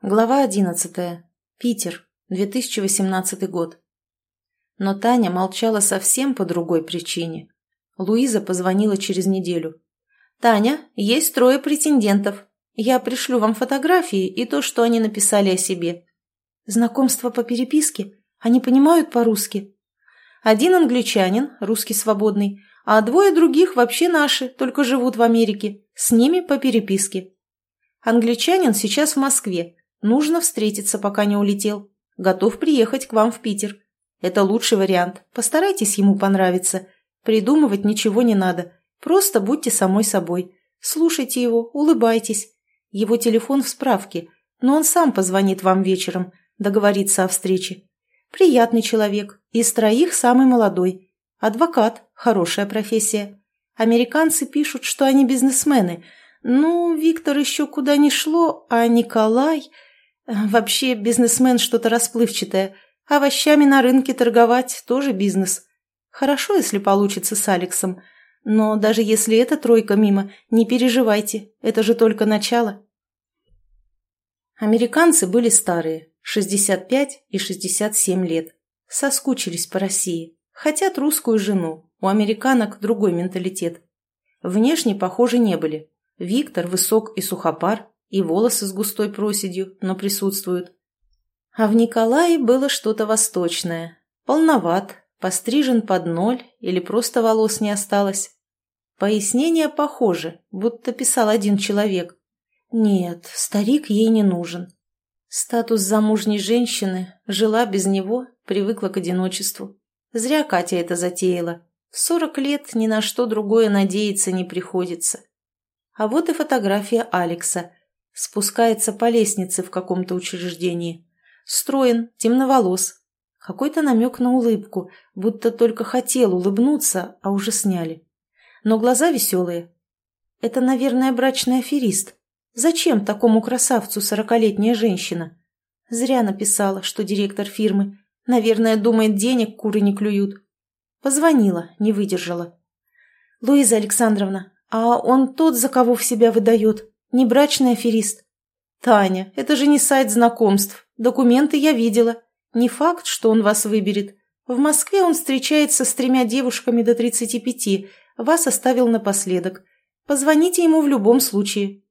Глава 11. Питер. 2018 год. Но Таня молчала совсем по другой причине. Луиза позвонила через неделю. «Таня, есть трое претендентов. Я пришлю вам фотографии и то, что они написали о себе». «Знакомство по переписке? Они понимают по-русски?» «Один англичанин, русский свободный, а двое других вообще наши, только живут в Америке. С ними по переписке». «Англичанин сейчас в Москве, Нужно встретиться, пока не улетел. Готов приехать к вам в Питер. Это лучший вариант. Постарайтесь ему понравиться. Придумывать ничего не надо. Просто будьте самой собой. Слушайте его, улыбайтесь. Его телефон в справке, но он сам позвонит вам вечером, договорится о встрече. Приятный человек, из троих самый молодой. Адвокат, хорошая профессия. Американцы пишут, что они бизнесмены. Ну, Виктор еще куда ни шло, а Николай... Вообще бизнесмен что-то расплывчатое. Овощами на рынке торговать тоже бизнес. Хорошо, если получится с Алексом. Но даже если эта тройка мимо, не переживайте, это же только начало. Американцы были старые, 65 и 67 лет. Соскучились по России. Хотят русскую жену. У американок другой менталитет. Внешне похожи не были. Виктор высок и сухопар, и волосы с густой проседью, но присутствуют. А в Николае было что-то восточное. Полноват, пострижен под ноль или просто волос не осталось. Пояснения похожи, будто писал один человек. Нет, старик ей не нужен. Статус замужней женщины, жила без него, привыкла к одиночеству. Зря Катя это затеяла. В сорок лет ни на что другое надеяться не приходится. А вот и фотография Алекса – Спускается по лестнице в каком-то учреждении. Строен, темноволос. Какой-то намек на улыбку, будто только хотел улыбнуться, а уже сняли. Но глаза веселые. Это, наверное, брачный аферист. Зачем такому красавцу сорокалетняя женщина? Зря написала, что директор фирмы. Наверное, думает, денег куры не клюют. Позвонила, не выдержала. «Луиза Александровна, а он тот, за кого в себя выдает?» Небрачный аферист. Таня, это же не сайт знакомств. Документы я видела. Не факт, что он вас выберет. В Москве он встречается с тремя девушками до 35. Вас оставил напоследок. Позвоните ему в любом случае.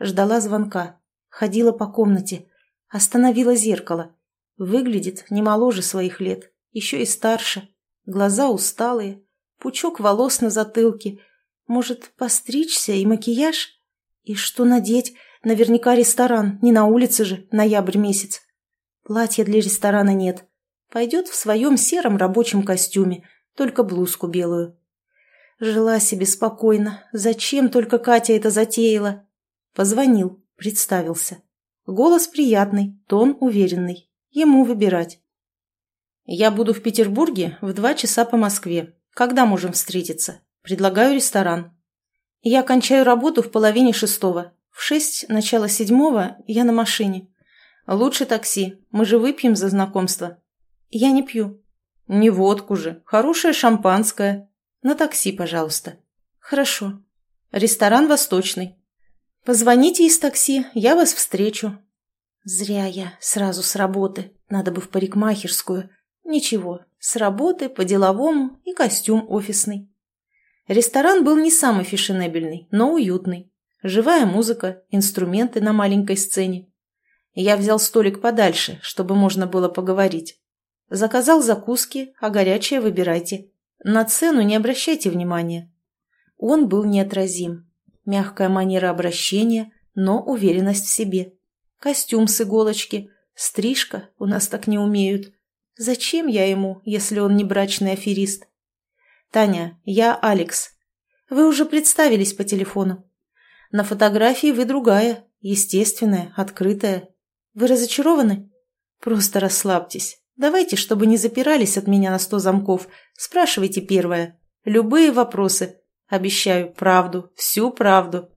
Ждала звонка. Ходила по комнате. Остановила зеркало. Выглядит не моложе своих лет. Еще и старше. Глаза усталые. Пучок волос на затылке. Может, постричься и макияж? И что надеть? Наверняка ресторан, не на улице же, ноябрь месяц. Платья для ресторана нет. Пойдет в своем сером рабочем костюме, только блузку белую. Жила себе спокойно. Зачем только Катя это затеяла? Позвонил, представился. Голос приятный, тон уверенный. Ему выбирать. Я буду в Петербурге в два часа по Москве. Когда можем встретиться? Предлагаю ресторан. Я кончаю работу в половине шестого. В шесть, начало седьмого я на машине. Лучше такси. Мы же выпьем за знакомство. Я не пью. Не водку же. Хорошее шампанское. На такси, пожалуйста. Хорошо. Ресторан «Восточный». Позвоните из такси, я вас встречу. Зря я. Сразу с работы. Надо бы в парикмахерскую. Ничего. С работы, по-деловому и костюм офисный. Ресторан был не самый фешенебельный, но уютный. Живая музыка, инструменты на маленькой сцене. Я взял столик подальше, чтобы можно было поговорить. Заказал закуски, а горячее выбирайте. На цену не обращайте внимания. Он был неотразим. Мягкая манера обращения, но уверенность в себе. Костюм с иголочки, стрижка, у нас так не умеют. Зачем я ему, если он не брачный аферист? «Таня, я Алекс. Вы уже представились по телефону. На фотографии вы другая, естественная, открытая. Вы разочарованы? Просто расслабьтесь. Давайте, чтобы не запирались от меня на сто замков. Спрашивайте первое. Любые вопросы. Обещаю правду, всю правду.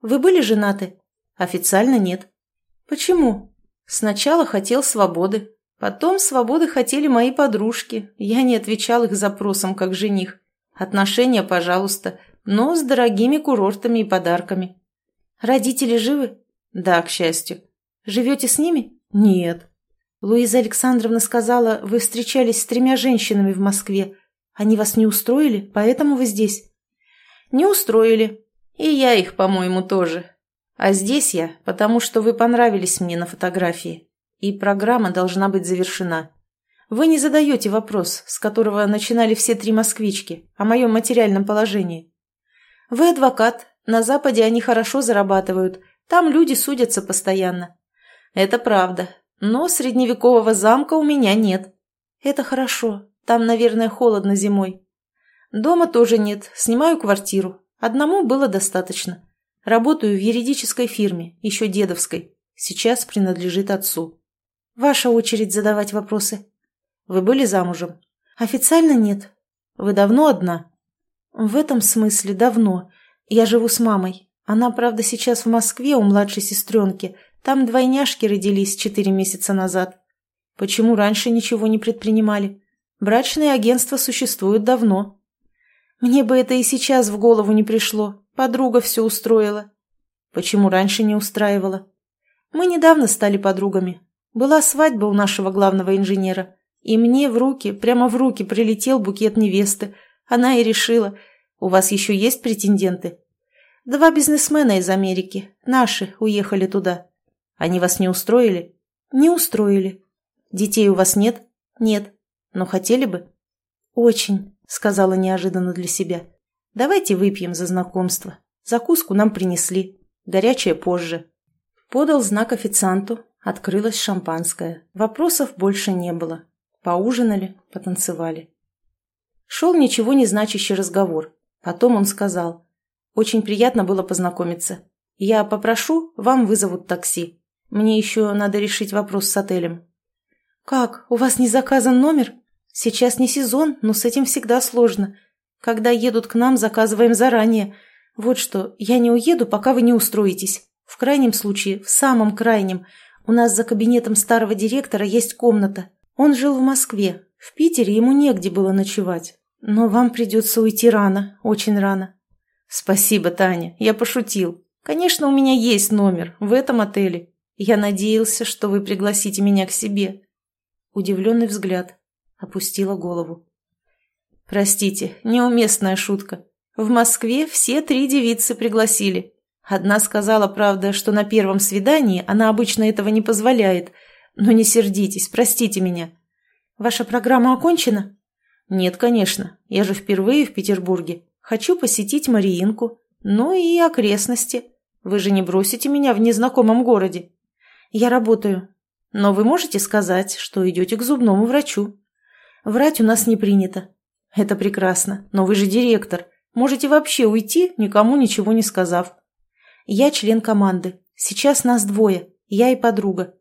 Вы были женаты? Официально нет. Почему? Сначала хотел свободы, Потом свободы хотели мои подружки. Я не отвечал их запросам как жених. Отношения, пожалуйста, но с дорогими курортами и подарками. Родители живы? Да, к счастью. Живете с ними? Нет. Луиза Александровна сказала, вы встречались с тремя женщинами в Москве. Они вас не устроили, поэтому вы здесь. Не устроили. И я их, по-моему, тоже. А здесь я, потому что вы понравились мне на фотографии. И программа должна быть завершена. Вы не задаете вопрос, с которого начинали все три москвички, о моем материальном положении. Вы адвокат, на Западе они хорошо зарабатывают, там люди судятся постоянно. Это правда, но средневекового замка у меня нет. Это хорошо, там, наверное, холодно зимой. Дома тоже нет, снимаю квартиру. Одному было достаточно. Работаю в юридической фирме, еще дедовской. Сейчас принадлежит отцу. Ваша очередь задавать вопросы. Вы были замужем? Официально нет. Вы давно одна? В этом смысле давно. Я живу с мамой. Она, правда, сейчас в Москве у младшей сестренки. Там двойняшки родились четыре месяца назад. Почему раньше ничего не предпринимали? Брачные агентства существуют давно. Мне бы это и сейчас в голову не пришло. Подруга все устроила. Почему раньше не устраивала? Мы недавно стали подругами. Была свадьба у нашего главного инженера. И мне в руки, прямо в руки прилетел букет невесты. Она и решила, у вас еще есть претенденты? Два бизнесмена из Америки, наши, уехали туда. Они вас не устроили? Не устроили. Детей у вас нет? Нет. Но хотели бы? Очень, сказала неожиданно для себя. Давайте выпьем за знакомство. Закуску нам принесли. Горячее позже. Подал знак официанту. Открылось шампанское. Вопросов больше не было. Поужинали, потанцевали. Шел ничего не значащий разговор. Потом он сказал. «Очень приятно было познакомиться. Я попрошу, вам вызовут такси. Мне еще надо решить вопрос с отелем». «Как? У вас не заказан номер? Сейчас не сезон, но с этим всегда сложно. Когда едут к нам, заказываем заранее. Вот что, я не уеду, пока вы не устроитесь. В крайнем случае, в самом крайнем, у нас за кабинетом старого директора есть комната. Он жил в Москве. В Питере ему негде было ночевать. Но вам придется уйти рано, очень рано. Спасибо, Таня, я пошутил. Конечно, у меня есть номер в этом отеле. Я надеялся, что вы пригласите меня к себе. Удивленный взгляд. Опустила голову. Простите, неуместная шутка. В Москве все три девицы пригласили. Одна сказала, правда, что на первом свидании она обычно этого не позволяет – но не сердитесь, простите меня. Ваша программа окончена? Нет, конечно. Я же впервые в Петербурге. Хочу посетить Мариинку. Ну и окрестности. Вы же не бросите меня в незнакомом городе. Я работаю. Но вы можете сказать, что идете к зубному врачу. Врать у нас не принято. Это прекрасно. Но вы же директор. Можете вообще уйти, никому ничего не сказав. Я член команды. Сейчас нас двое. Я и подруга.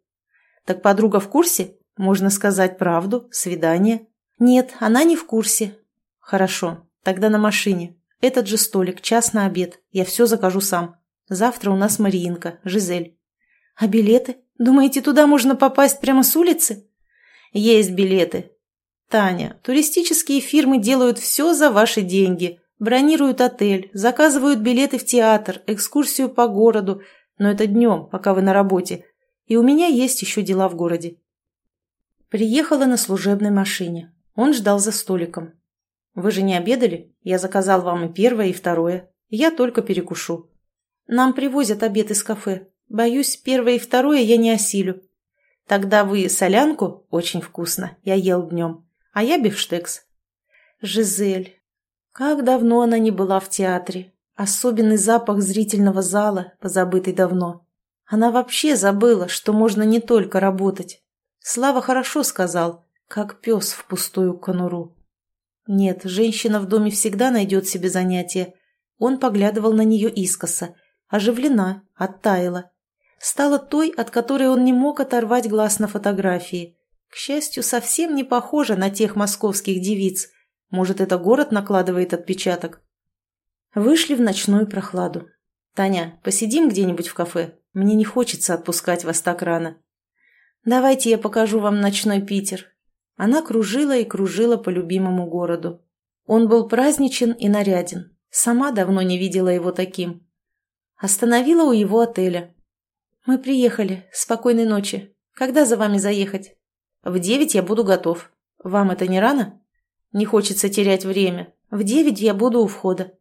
Так подруга в курсе? Можно сказать правду, свидание. Нет, она не в курсе. Хорошо, тогда на машине. Этот же столик, час на обед. Я все закажу сам. Завтра у нас Мариинка, Жизель. А билеты? Думаете, туда можно попасть прямо с улицы? Есть билеты. Таня, туристические фирмы делают все за ваши деньги. Бронируют отель, заказывают билеты в театр, экскурсию по городу. Но это днем, пока вы на работе. И у меня есть еще дела в городе. Приехала на служебной машине. Он ждал за столиком. «Вы же не обедали? Я заказал вам и первое, и второе. Я только перекушу». «Нам привозят обед из кафе. Боюсь, первое и второе я не осилю». «Тогда вы солянку? Очень вкусно. Я ел днем. А я бифштекс». «Жизель. Как давно она не была в театре. Особенный запах зрительного зала, позабытый давно. Она вообще забыла, что можно не только работать. Слава хорошо сказал, как пес в пустую конуру. Нет, женщина в доме всегда найдет себе занятие. Он поглядывал на нее искоса. Оживлена, оттаяла. Стала той, от которой он не мог оторвать глаз на фотографии. К счастью, совсем не похожа на тех московских девиц. Может, это город накладывает отпечаток? Вышли в ночную прохладу. «Таня, посидим где-нибудь в кафе?» Мне не хочется отпускать вас так рано. Давайте я покажу вам ночной Питер. Она кружила и кружила по любимому городу. Он был праздничен и наряден. Сама давно не видела его таким. Остановила у его отеля. «Мы приехали. Спокойной ночи. Когда за вами заехать?» «В девять я буду готов. Вам это не рано?» «Не хочется терять время. В девять я буду у входа».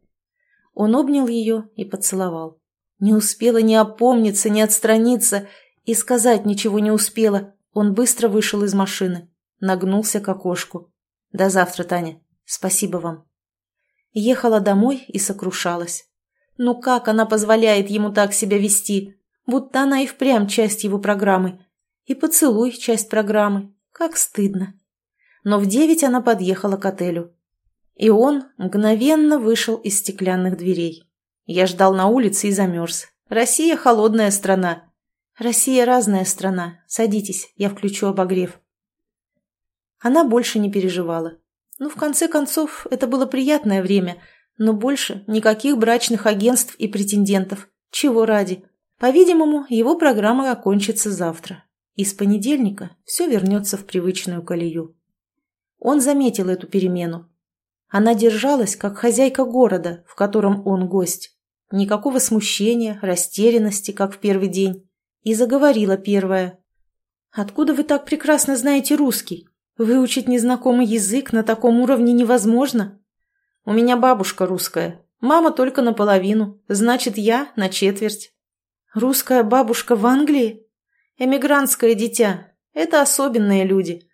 Он обнял ее и поцеловал. Не успела ни опомниться, ни отстраниться, и сказать ничего не успела. Он быстро вышел из машины, нагнулся к окошку. «До завтра, Таня. Спасибо вам». Ехала домой и сокрушалась. Ну как она позволяет ему так себя вести? Будто она и впрямь часть его программы. И поцелуй – часть программы. Как стыдно. Но в девять она подъехала к отелю. И он мгновенно вышел из стеклянных дверей. Я ждал на улице и замерз. Россия – холодная страна. Россия – разная страна. Садитесь, я включу обогрев. Она больше не переживала. Ну, в конце концов, это было приятное время, но больше никаких брачных агентств и претендентов. Чего ради? По-видимому, его программа окончится завтра. И с понедельника все вернется в привычную колею. Он заметил эту перемену. Она держалась, как хозяйка города, в котором он гость. Никакого смущения, растерянности, как в первый день. И заговорила первая. «Откуда вы так прекрасно знаете русский? Выучить незнакомый язык на таком уровне невозможно. У меня бабушка русская, мама только наполовину, значит, я на четверть. Русская бабушка в Англии? Эмигрантское дитя. Это особенные люди.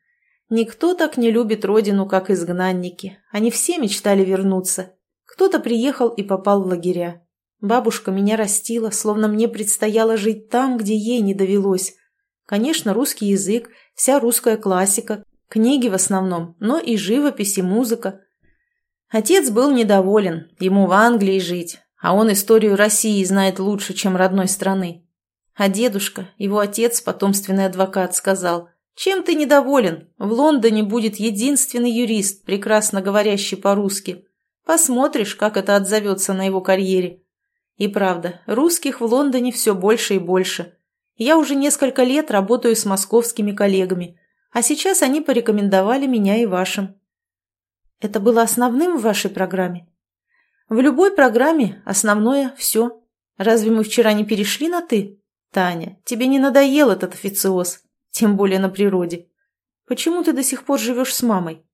Никто так не любит родину, как изгнанники. Они все мечтали вернуться. Кто-то приехал и попал в лагеря. Бабушка меня растила, словно мне предстояло жить там, где ей не довелось. Конечно, русский язык, вся русская классика, Книги в основном, но и живопись, и музыка. Отец был недоволен, ему в Англии жить, а он историю России знает лучше, чем родной страны. А дедушка, его отец, потомственный адвокат, сказал, «Чем ты недоволен? В Лондоне будет единственный юрист, прекрасно говорящий по-русски. Посмотришь, как это отзовется на его карьере». И правда, русских в Лондоне все больше и больше. Я уже несколько лет работаю с московскими коллегами – а сейчас они порекомендовали меня и вашим. Это было основным в вашей программе? В любой программе основное – все. Разве мы вчера не перешли на «ты»? Таня, тебе не надоел этот официоз, тем более на природе. Почему ты до сих пор живешь с мамой?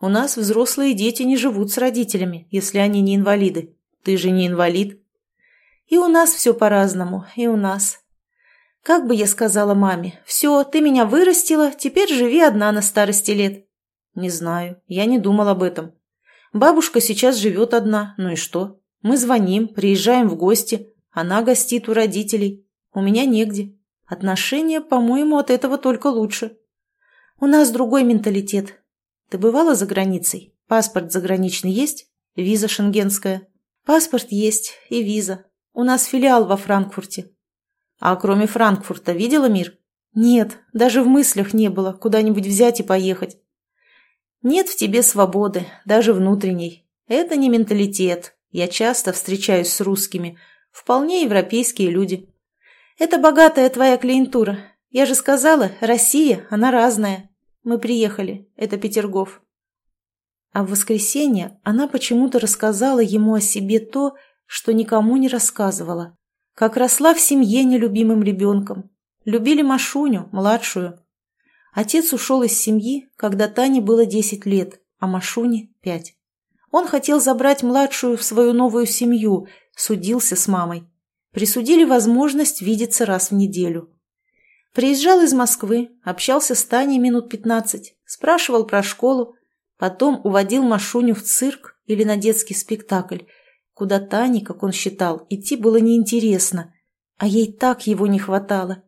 У нас взрослые дети не живут с родителями, если они не инвалиды. Ты же не инвалид. И у нас все по-разному, и у нас. Как бы я сказала маме, все, ты меня вырастила, теперь живи одна на старости лет. Не знаю, я не думал об этом. Бабушка сейчас живет одна, ну и что? Мы звоним, приезжаем в гости, она гостит у родителей. У меня негде. Отношения, по-моему, от этого только лучше. У нас другой менталитет. Ты бывала за границей? Паспорт заграничный есть? Виза шенгенская? Паспорт есть и виза. У нас филиал во Франкфурте. А кроме Франкфурта видела мир? Нет, даже в мыслях не было куда-нибудь взять и поехать. Нет в тебе свободы, даже внутренней. Это не менталитет. Я часто встречаюсь с русскими. Вполне европейские люди. Это богатая твоя клиентура. Я же сказала, Россия, она разная. Мы приехали. Это Петергоф. А в воскресенье она почему-то рассказала ему о себе то, что никому не рассказывала как росла в семье нелюбимым ребенком. Любили Машуню, младшую. Отец ушел из семьи, когда Тане было 10 лет, а Машуне – 5. Он хотел забрать младшую в свою новую семью, судился с мамой. Присудили возможность видеться раз в неделю. Приезжал из Москвы, общался с Таней минут 15, спрашивал про школу, потом уводил Машуню в цирк или на детский спектакль – куда Тане, как он считал, идти было неинтересно, а ей так его не хватало.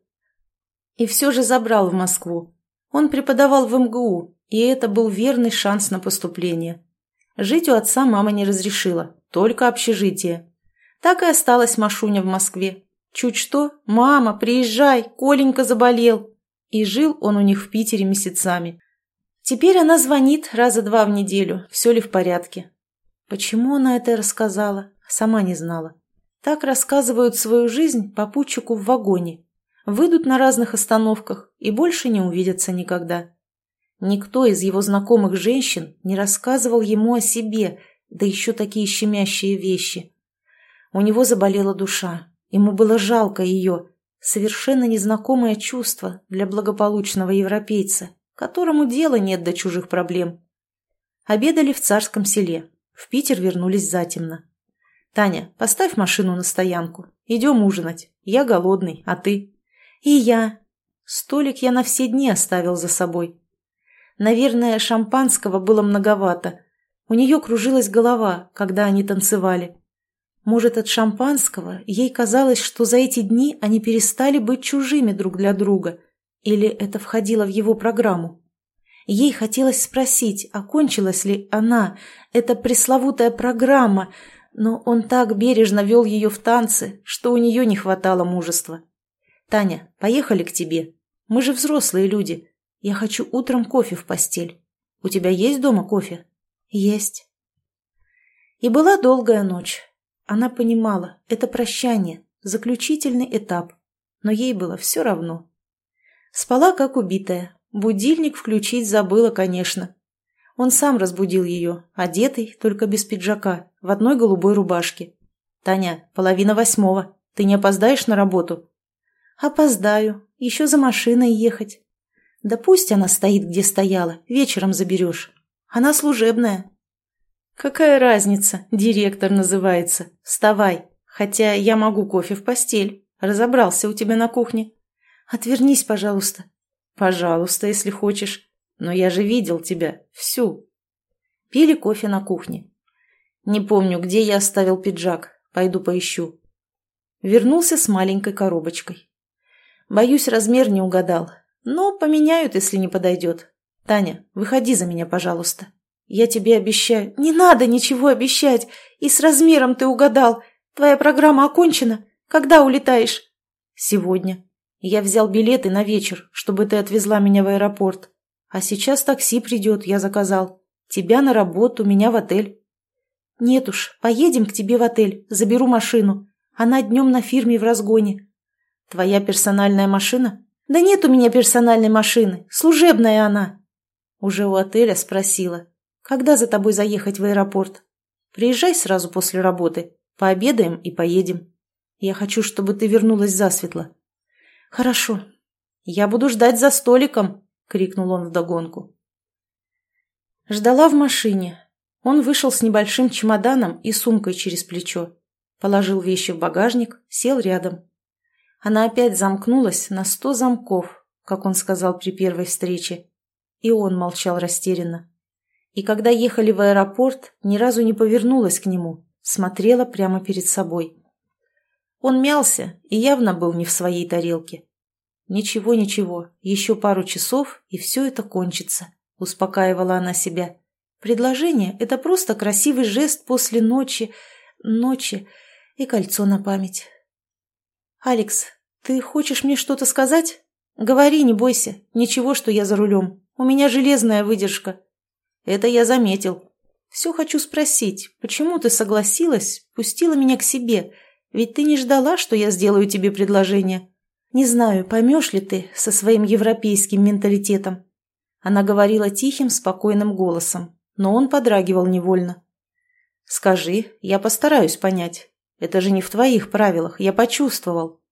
И все же забрал в Москву. Он преподавал в МГУ, и это был верный шанс на поступление. Жить у отца мама не разрешила, только общежитие. Так и осталась Машуня в Москве. Чуть что, мама, приезжай, Коленька заболел. И жил он у них в Питере месяцами. Теперь она звонит раза два в неделю, все ли в порядке. Почему она это рассказала, сама не знала. Так рассказывают свою жизнь попутчику в вагоне. Выйдут на разных остановках и больше не увидятся никогда. Никто из его знакомых женщин не рассказывал ему о себе, да еще такие щемящие вещи. У него заболела душа, ему было жалко ее. Совершенно незнакомое чувство для благополучного европейца, которому дела нет до чужих проблем. Обедали в царском селе. В Питер вернулись затемно. «Таня, поставь машину на стоянку. Идем ужинать. Я голодный, а ты?» «И я». Столик я на все дни оставил за собой. Наверное, шампанского было многовато. У нее кружилась голова, когда они танцевали. Может, от шампанского ей казалось, что за эти дни они перестали быть чужими друг для друга, или это входило в его программу. Ей хотелось спросить, окончилась ли она, эта пресловутая программа, но он так бережно вел ее в танцы, что у нее не хватало мужества. «Таня, поехали к тебе. Мы же взрослые люди. Я хочу утром кофе в постель. У тебя есть дома кофе?» «Есть». И была долгая ночь. Она понимала, это прощание, заключительный этап, но ей было все равно. Спала как убитая, будильник включить забыла, конечно. Он сам разбудил ее, одетый, только без пиджака, в одной голубой рубашке. «Таня, половина восьмого. Ты не опоздаешь на работу?» «Опоздаю. Еще за машиной ехать». «Да пусть она стоит, где стояла. Вечером заберешь. Она служебная». «Какая разница? Директор называется. Вставай. Хотя я могу кофе в постель. Разобрался у тебя на кухне». «Отвернись, пожалуйста». «Пожалуйста, если хочешь. Но я же видел тебя. Всю». Пили кофе на кухне. Не помню, где я оставил пиджак. Пойду поищу. Вернулся с маленькой коробочкой. Боюсь, размер не угадал. Но поменяют, если не подойдет. Таня, выходи за меня, пожалуйста. Я тебе обещаю. Не надо ничего обещать. И с размером ты угадал. Твоя программа окончена. Когда улетаешь? Сегодня. Я взял билеты на вечер, чтобы ты отвезла меня в аэропорт. А сейчас такси придет, я заказал. Тебя на работу, меня в отель. Нет уж, поедем к тебе в отель, заберу машину. Она днем на фирме в разгоне. Твоя персональная машина? Да нет у меня персональной машины, служебная она. Уже у отеля спросила. Когда за тобой заехать в аэропорт? Приезжай сразу после работы. Пообедаем и поедем. Я хочу, чтобы ты вернулась засветло. Хорошо. Я буду ждать за столиком, крикнул он вдогонку. Ждала в машине. Он вышел с небольшим чемоданом и сумкой через плечо. Положил вещи в багажник, сел рядом. Она опять замкнулась на сто замков, как он сказал при первой встрече. И он молчал растерянно и когда ехали в аэропорт, ни разу не повернулась к нему, смотрела прямо перед собой. Он мялся и явно был не в своей тарелке. «Ничего, ничего, еще пару часов, и все это кончится», — успокаивала она себя. «Предложение — это просто красивый жест после ночи, ночи и кольцо на память». «Алекс, ты хочешь мне что-то сказать? Говори, не бойся, ничего, что я за рулем. У меня железная выдержка, это я заметил. Все хочу спросить, почему ты согласилась, пустила меня к себе? Ведь ты не ждала, что я сделаю тебе предложение. Не знаю, поймешь ли ты со своим европейским менталитетом. Она говорила тихим, спокойным голосом, но он подрагивал невольно. «Скажи, я постараюсь понять. Это же не в твоих правилах, я почувствовал».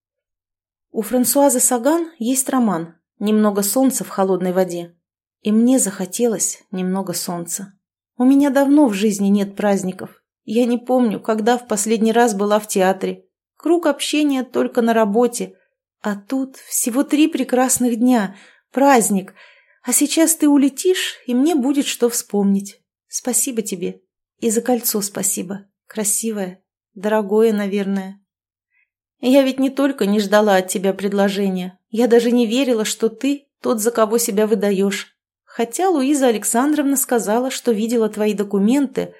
У Франсуазы Саган есть роман «Немного солнца в холодной воде». И мне захотелось немного солнца. У меня давно в жизни нет праздников. Я не помню, когда в последний раз была в театре. Круг общения только на работе. А тут всего три прекрасных дня. Праздник. А сейчас ты улетишь, и мне будет что вспомнить. Спасибо тебе. И за кольцо спасибо. Красивое. Дорогое, наверное. Я ведь не только не ждала от тебя предложения. Я даже не верила, что ты тот, за кого себя выдаешь. Хотя Луиза Александровна сказала, что видела твои документы.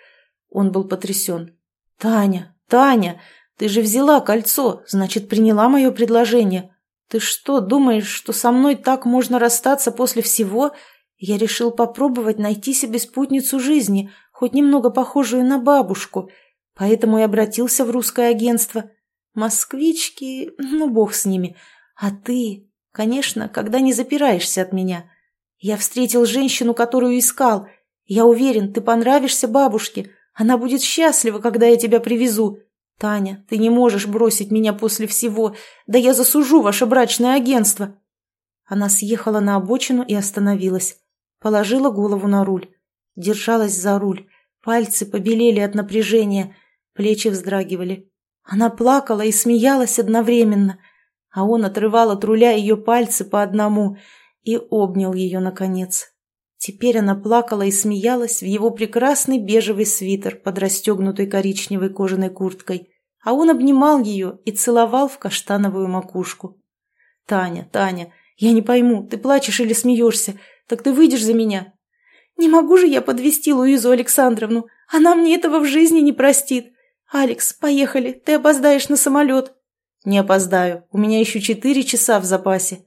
Он был потрясен. «Таня, Таня, ты же взяла кольцо, значит, приняла мое предложение. Ты что, думаешь, что со мной так можно расстаться после всего? Я решил попробовать найти себе спутницу жизни, хоть немного похожую на бабушку, поэтому и обратился в русское агентство. Москвички, ну, бог с ними. А ты, конечно, когда не запираешься от меня». Я встретил женщину, которую искал. Я уверен, ты понравишься бабушке. Она будет счастлива, когда я тебя привезу. «Таня, ты не можешь бросить меня после всего. Да я засужу ваше брачное агентство!» Она съехала на обочину и остановилась. Положила голову на руль. Держалась за руль. Пальцы побелели от напряжения. Плечи вздрагивали. Она плакала и смеялась одновременно, а он отрывал от руля ее пальцы по одному и обнял ее наконец. Теперь она плакала и смеялась в его прекрасный бежевый свитер под расстегнутой коричневой кожаной курткой, а он обнимал ее и целовал в каштановую макушку. «Таня, Таня, я не пойму, ты плачешь или смеешься? Так ты выйдешь за меня?» «Не могу же я подвести Луизу Александровну. Она мне этого в жизни не простит. Алекс, поехали, ты опоздаешь на самолет». «Не опоздаю, у меня еще четыре часа в запасе».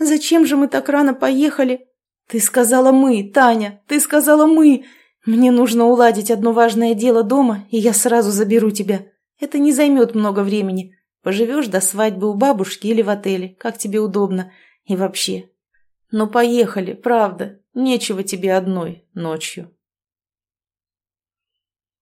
«Зачем же мы так рано поехали?» «Ты сказала «мы», Таня, ты сказала «мы». Мне нужно уладить одно важное дело дома, и я сразу заберу тебя. Это не займет много времени. Поживешь до свадьбы у бабушки или в отеле, как тебе удобно. И вообще. Ну, поехали, правда. Нечего тебе одной ночью.